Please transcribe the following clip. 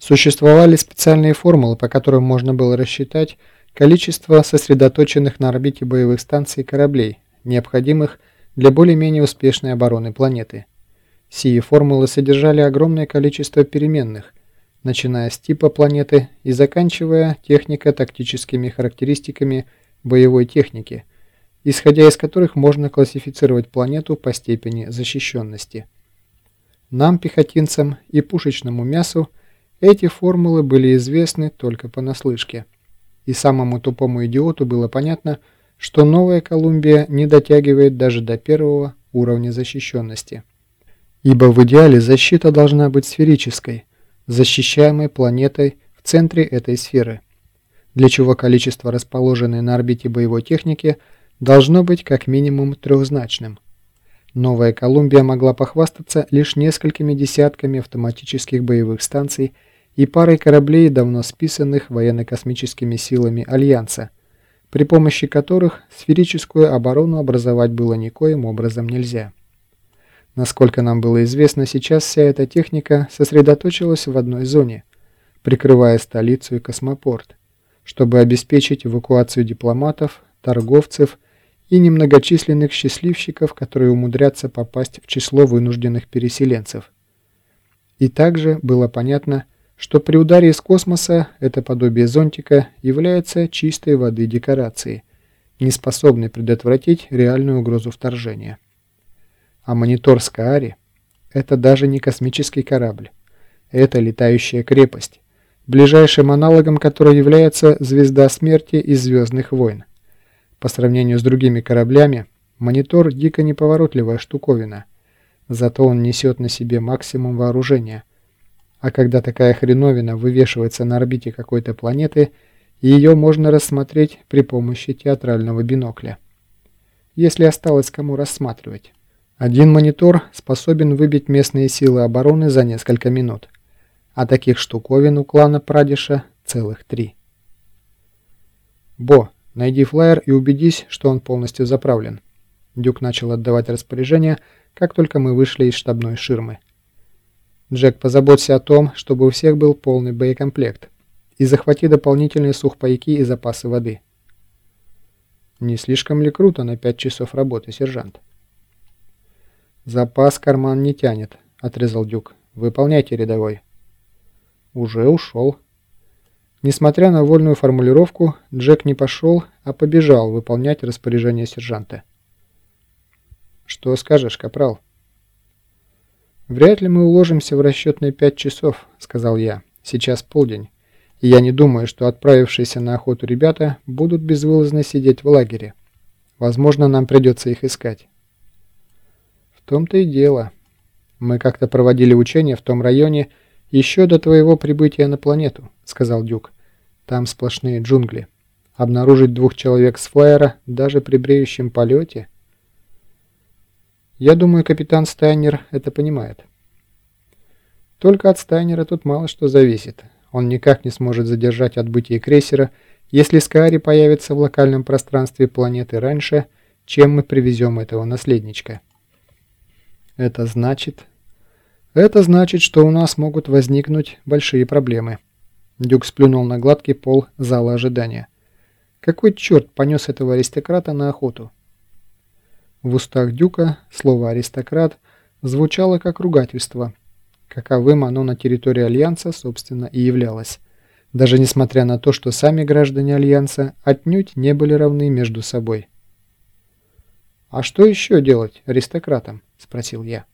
Существовали специальные формулы, по которым можно было рассчитать количество сосредоточенных на орбите боевых станций кораблей, необходимых для более-менее успешной обороны планеты. Сие формулы содержали огромное количество переменных, начиная с типа планеты и заканчивая технико-тактическими характеристиками боевой техники, исходя из которых можно классифицировать планету по степени защищенности. Нам, пехотинцам и пушечному мясу, эти формулы были известны только понаслышке. И самому тупому идиоту было понятно, что Новая Колумбия не дотягивает даже до первого уровня защищенности. Ибо в идеале защита должна быть сферической, защищаемой планетой в центре этой сферы, для чего количество расположенной на орбите боевой техники должно быть как минимум трехзначным. Новая Колумбия могла похвастаться лишь несколькими десятками автоматических боевых станций и парой кораблей, давно списанных военно-космическими силами Альянса, при помощи которых сферическую оборону образовать было никоим образом нельзя. Насколько нам было известно, сейчас вся эта техника сосредоточилась в одной зоне, прикрывая столицу и космопорт, чтобы обеспечить эвакуацию дипломатов, торговцев и немногочисленных счастливчиков, которые умудрятся попасть в число вынужденных переселенцев. И также было понятно, что при ударе из космоса это подобие зонтика является чистой воды декорацией, не способной предотвратить реальную угрозу вторжения. А монитор Скаари – это даже не космический корабль. Это летающая крепость, ближайшим аналогом которой является звезда смерти из «Звездных войн». По сравнению с другими кораблями, монитор – дико неповоротливая штуковина, зато он несет на себе максимум вооружения – а когда такая хреновина вывешивается на орбите какой-то планеты, ее можно рассмотреть при помощи театрального бинокля. Если осталось кому рассматривать. Один монитор способен выбить местные силы обороны за несколько минут, а таких штуковин у клана Прадиша целых три. «Бо, найди флайер и убедись, что он полностью заправлен». Дюк начал отдавать распоряжения, как только мы вышли из штабной ширмы. Джек, позаботься о том, чтобы у всех был полный боекомплект. И захвати дополнительные сухпайки и запасы воды. Не слишком ли круто на пять часов работы, сержант? Запас карман не тянет, отрезал Дюк. Выполняйте, рядовой. Уже ушел. Несмотря на вольную формулировку, Джек не пошел, а побежал выполнять распоряжение сержанта. «Что скажешь, капрал?» «Вряд ли мы уложимся в расчетные пять часов», — сказал я. «Сейчас полдень, и я не думаю, что отправившиеся на охоту ребята будут безвылазно сидеть в лагере. Возможно, нам придется их искать». «В том-то и дело. Мы как-то проводили учения в том районе еще до твоего прибытия на планету», — сказал Дюк. «Там сплошные джунгли. Обнаружить двух человек с флайера даже при бреющем полете...» Я думаю, капитан Стайнер это понимает. Только от Стайнера тут мало что зависит. Он никак не сможет задержать отбытие крейсера, если Скаари появится в локальном пространстве планеты раньше, чем мы привезем этого наследничка. Это значит... Это значит, что у нас могут возникнуть большие проблемы. Дюк сплюнул на гладкий пол зала ожидания. Какой черт понес этого аристократа на охоту? В устах Дюка слово «аристократ» звучало как ругательство. Каковым оно на территории Альянса, собственно, и являлось. Даже несмотря на то, что сами граждане Альянса отнюдь не были равны между собой. «А что еще делать аристократам?» – спросил я.